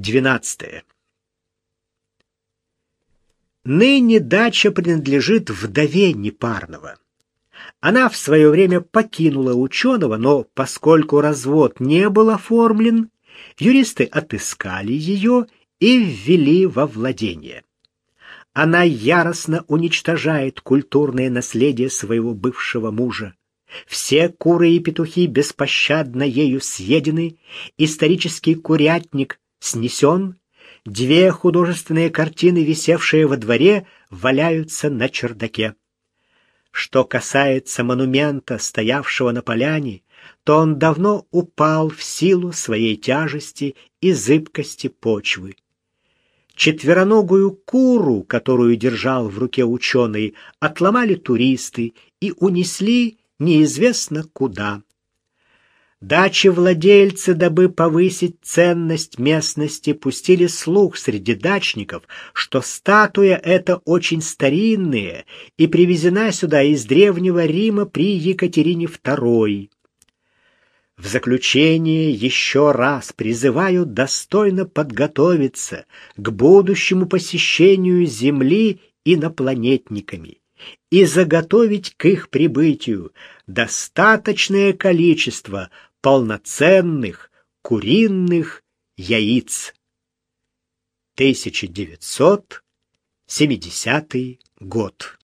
12. Ныне дача принадлежит вдове Непарного. Она в свое время покинула ученого, но поскольку развод не был оформлен, юристы отыскали ее и ввели во владение. Она яростно уничтожает культурное наследие своего бывшего мужа. Все куры и петухи беспощадно ею съедены, исторический курятник снесен, две художественные картины, висевшие во дворе, валяются на чердаке. Что касается монумента, стоявшего на поляне, то он давно упал в силу своей тяжести и зыбкости почвы. Четвероногую куру, которую держал в руке ученый, отломали туристы и унесли неизвестно куда. Дачи владельцы, дабы повысить ценность местности, пустили слух среди дачников, что статуя эта очень старинная и привезена сюда из Древнего Рима при Екатерине II. В заключение еще раз призываю достойно подготовиться к будущему посещению Земли инопланетниками и заготовить к их прибытию достаточное количество полноценных куриных яиц. 1970 год.